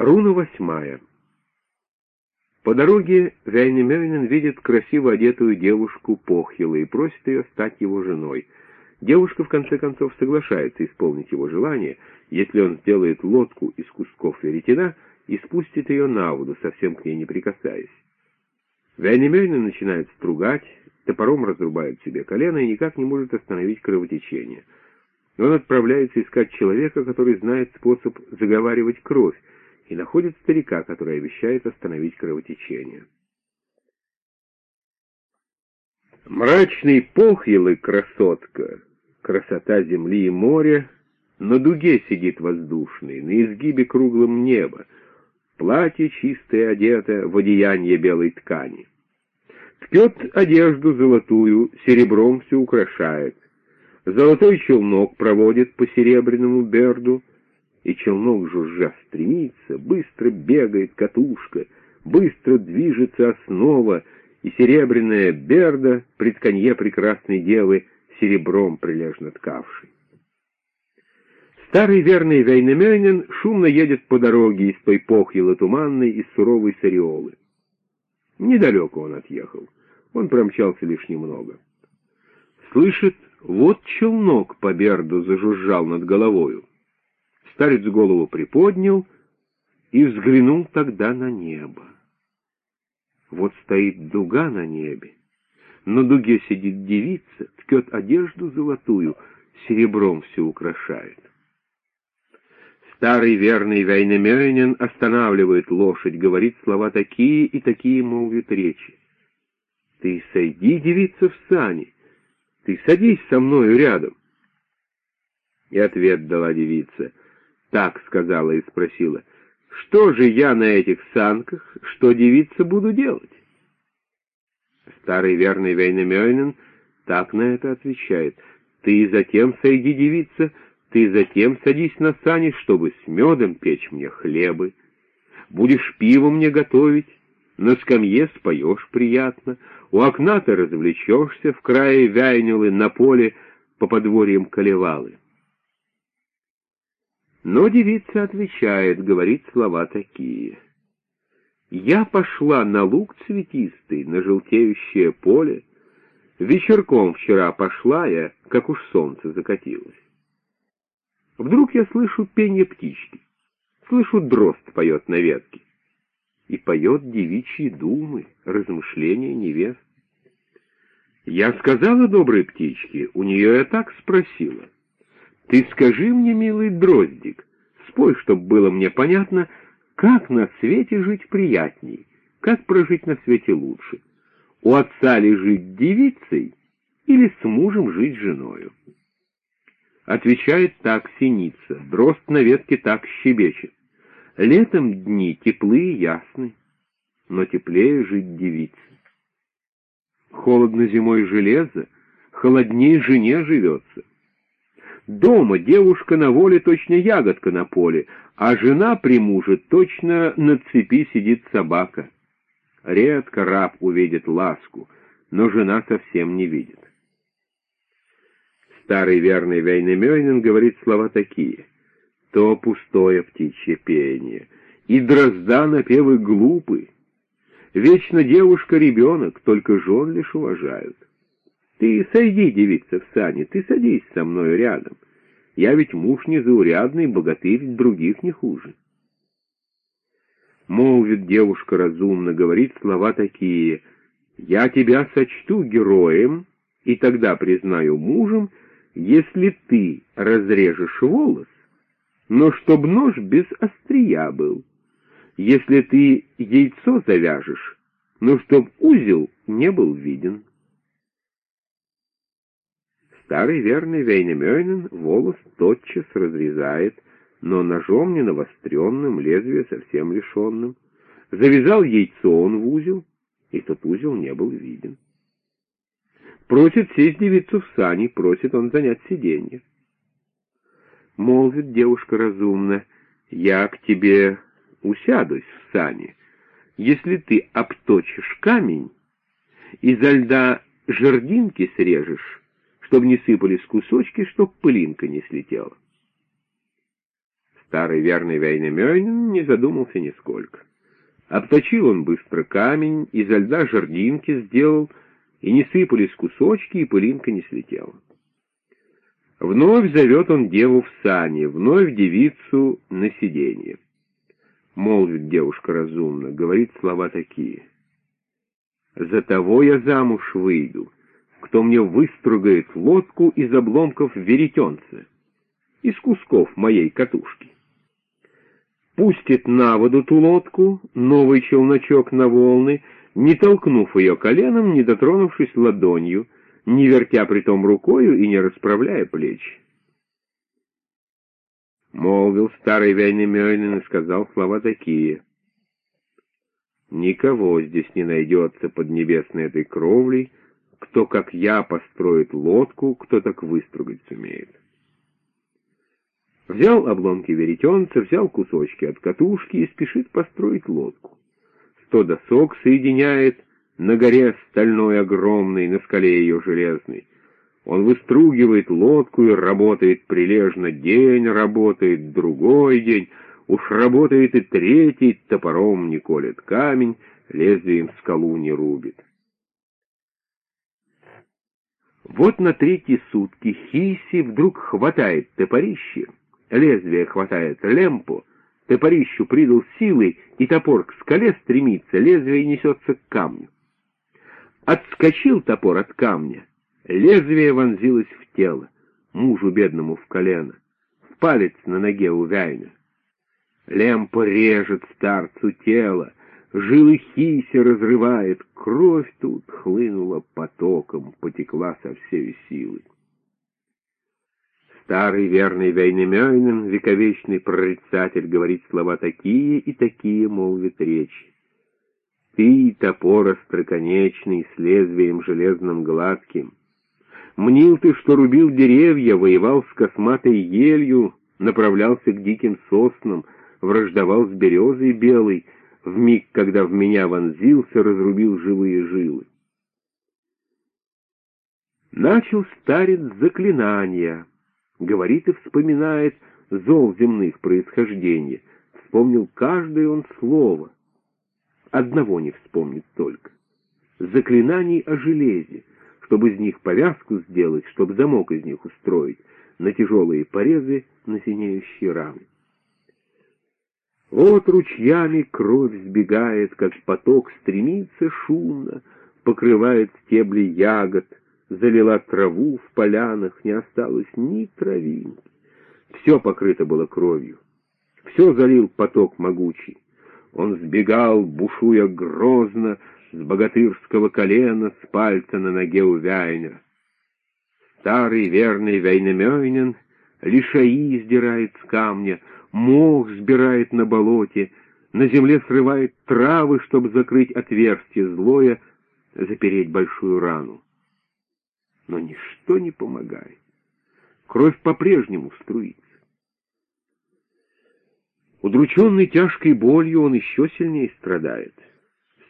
Руна восьмая. По дороге Вяйнемёйнен видит красиво одетую девушку Похила и просит ее стать его женой. Девушка, в конце концов, соглашается исполнить его желание, если он сделает лодку из кусков веретена и спустит ее на воду, совсем к ней не прикасаясь. Вяйнемёйнен начинает стругать, топором разрубает себе колено и никак не может остановить кровотечение. Он отправляется искать человека, который знает способ заговаривать кровь, и находит старика, который обещает остановить кровотечение. Мрачный похил и красотка, красота земли и моря, на дуге сидит воздушный, на изгибе круглом неба, платье чистое одето в одеяние белой ткани. Ткет одежду золотую, серебром все украшает. Золотой челнок проводит по серебряному берду, и челнок жужжа стремится, быстро бегает катушка, быстро движется основа, и серебряная берда пред конье прекрасной девы серебром прилежно ткавшей. Старый верный Вейнемёнин шумно едет по дороге из той похьелы туманной и суровой сариолы. Недалеко он отъехал, он промчался лишь немного. Слышит, вот челнок по берду зажужжал над головою. Старец голову приподнял и взглянул тогда на небо. Вот стоит дуга на небе. На дуге сидит девица, ткет одежду золотую, серебром все украшает. Старый верный Вейнемёйнин останавливает лошадь, говорит слова такие и такие молвит речи. «Ты сойди, девица, в сани, ты садись со мною рядом». И ответ дала девица — так сказала и спросила, что же я на этих санках, что девица буду делать? Старый верный Вейнамёйнен так на это отвечает, ты затем сойди, девица, ты затем садись на сани, чтобы с медом печь мне хлебы, будешь пиво мне готовить, на скамье споешь приятно, у окна ты развлечешься в крае вяйнилы на поле по подворьям колевалы. Но девица отвечает, говорит слова такие. «Я пошла на луг цветистый, на желтеющее поле. Вечерком вчера пошла я, как уж солнце закатилось. Вдруг я слышу пение птички, слышу дрозд поет на ветке. И поет девичьи думы, размышления невест. Я сказала доброй птичке, у нее я так спросила — ты скажи мне, милый дроздик, спой, чтоб было мне понятно, как на свете жить приятней, как прожить на свете лучше. У отца ли жить девицей или с мужем жить женою? Отвечает так синица, дрозд на ветке так щебечет. Летом дни теплые и ясны, но теплее жить девице. Холодно зимой железо, холоднее жене живется. Дома девушка на воле точно ягодка на поле, а жена при муже точно на цепи сидит собака. Редко раб увидит ласку, но жена совсем не видит. Старый верный Вейнемёйнен говорит слова такие. То пустое птичье пение, и дрозда напевы глупы. Вечно девушка ребенок, только жен лишь уважают. Ты сойди, девица, в сани, ты садись со мною рядом. Я ведь муж незаурядный, богатырь других не хуже. Молвит девушка разумно, говорит слова такие. Я тебя сочту героем, и тогда признаю мужем, если ты разрежешь волос, но чтоб нож без острия был. Если ты яйцо завяжешь, но чтоб узел не был виден. Старый верный Вейнемёйнен волос тотчас разрезает, но ножом не навостренным, лезвие совсем лишенным. Завязал яйцо он в узел, и тот узел не был виден. Просит сесть девицу в сани, просит он занять сиденье. Молвит девушка разумно, я к тебе усядусь в сани, если ты обточишь камень, изо льда жердинки срежешь, чтобы не сыпались кусочки, чтоб пылинка не слетела. Старый верный Вейнемёйнин не задумался нисколько. Обточил он быстро камень, изо льда жердинки сделал, и не сыпались кусочки, и пылинка не слетела. Вновь зовет он деву в сани, вновь девицу на сиденье. Молвит девушка разумно, говорит слова такие. «За того я замуж выйду, кто мне выстругает лодку из обломков веретенца, из кусков моей катушки» пустит на воду ту лодку, новый челночок на волны, не толкнув ее коленом, не дотронувшись ладонью, не вертя притом рукою и не расправляя плеч. Молвил старый Вейнемёйнен и сказал слова такие. «Никого здесь не найдется под небесной этой кровлей, кто, как я, построит лодку, кто так выстругать сумеет». Взял обломки веретенца, взял кусочки от катушки и спешит построить лодку. Сто досок соединяет на горе стальной огромной, на скале ее железной. Он выстругивает лодку и работает прилежно. День работает, другой день. Уж работает и третий, топором не колет камень, лезвием скалу не рубит. Вот на третьи сутки Хиси вдруг хватает топорище — лезвие хватает лемпу, топорищу придал силы, и топор к скале стремится, лезвие несется к камню. Отскочил топор от камня, лезвие вонзилось в тело, мужу бедному в колено, в палец на ноге у Вяйна. Лемпа режет старцу тело, жилы хиси разрывает, кровь тут хлынула потоком, потекла со всей силы. Старый верный Вейнемёйнен, вековечный прорицатель, говорит слова такие и такие, молвит речь. Ты, топор остроконечный, с лезвием железным гладким, Мнил ты, что рубил деревья, воевал с косматой елью, Направлялся к диким соснам, враждовал с березой белой, В миг, когда в меня вонзился, разрубил живые жилы. Начал старец заклинания — говорит и вспоминает зол земных происхождения. Вспомнил каждое он слово. Одного не вспомнит только. Заклинаний о железе, чтобы из них повязку сделать, чтобы замок из них устроить, на тяжелые порезы, на синеющие раны. Вот ручьями кровь сбегает, как поток стремится шумно, покрывает стебли ягод, залила траву в полянах, не осталось ни травинки. Все покрыто было кровью. Все залил поток могучий. Он сбегал, бушуя грозно, с богатырского колена, с пальца на ноге у Вяйнера. Старый верный Вейнемёйнен лишаи сдирает с камня, мох сбирает на болоте, на земле срывает травы, чтобы закрыть отверстие злое, запереть большую рану но ничто не помогает. Кровь по-прежнему струится. Удрученный тяжкой болью, он еще сильнее страдает.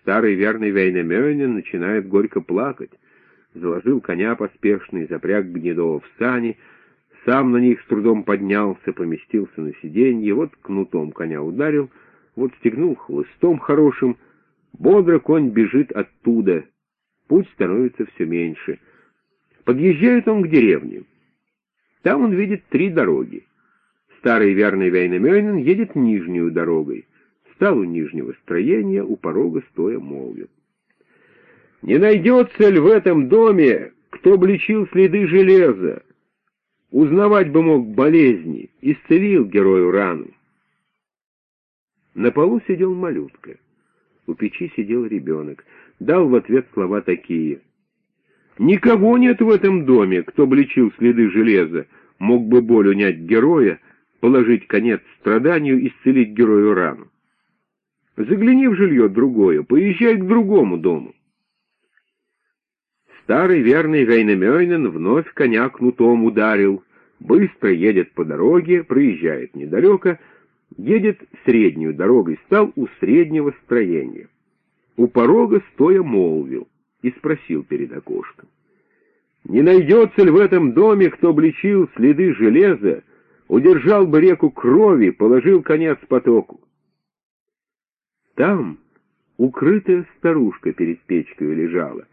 Старый верный Вейнемёнин начинает горько плакать. Заложил коня поспешно и запряг Гнедова в сани, сам на них с трудом поднялся, поместился на сиденье, вот кнутом коня ударил, вот стегнул хлыстом хорошим. Бодро конь бежит оттуда, путь становится все меньше — Подъезжает он к деревне. Там он видит три дороги. Старый верный Вейнамёнин едет нижнюю дорогой. Стал у нижнего строения, у порога стоя молвит. «Не найдется ли в этом доме, кто обличил следы железа? Узнавать бы мог болезни, исцелил герою рану». На полу сидел малютка. У печи сидел ребенок. Дал в ответ слова такие — Никого нет в этом доме, кто обличил следы железа, мог бы боль унять героя, положить конец страданию, исцелить герою рану. Загляни в жилье другое, поезжай к другому дому. Старый верный Вейнемёйнен вновь коня кнутом ударил, быстро едет по дороге, проезжает недалеко, едет среднюю дорогой, стал у среднего строения. У порога стоя молвил и спросил перед окошком. «Не найдется ли в этом доме, кто обличил следы железа, удержал бы реку крови, положил конец потоку. Там укрытая старушка перед печкой лежала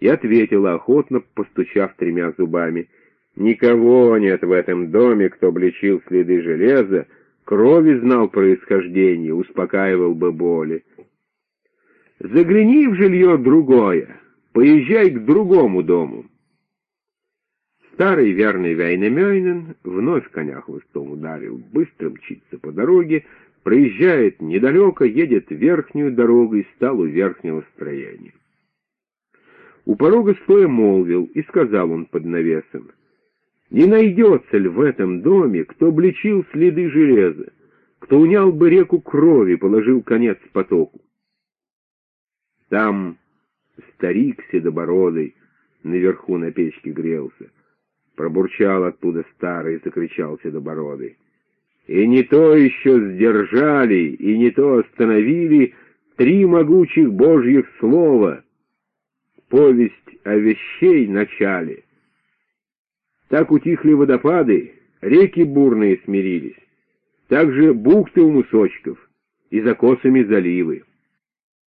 и ответила охотно, постучав тремя зубами. «Никого нет в этом доме, кто обличил следы железа, крови знал происхождение, успокаивал бы боли. Загляни в жилье другое, поезжай к другому дому». Старый верный Вейнемёйнен вновь коня хвостом ударил, быстро мчится по дороге, проезжает недалеко, едет верхнюю дорогу и стал у верхнего строения. У порога стоя молвил, и сказал он под навесом, «Не найдется ли в этом доме, кто обличил следы железа, кто унял бы реку крови, положил конец потоку?» Там старик седобородый наверху на печке грелся. Пробурчал оттуда старый, закричал седобородый. И не то еще сдержали, и не то остановили три могучих божьих слова. Повесть о вещей начале. Так утихли водопады, реки бурные смирились, так же бухты у мусочков и за косами заливы.